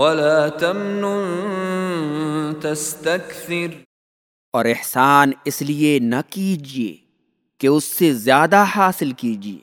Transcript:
ولا تمنن تستكثر اور احسان اس لیے نہ کیجیے کہ اس سے زیادہ حاصل کیجیے۔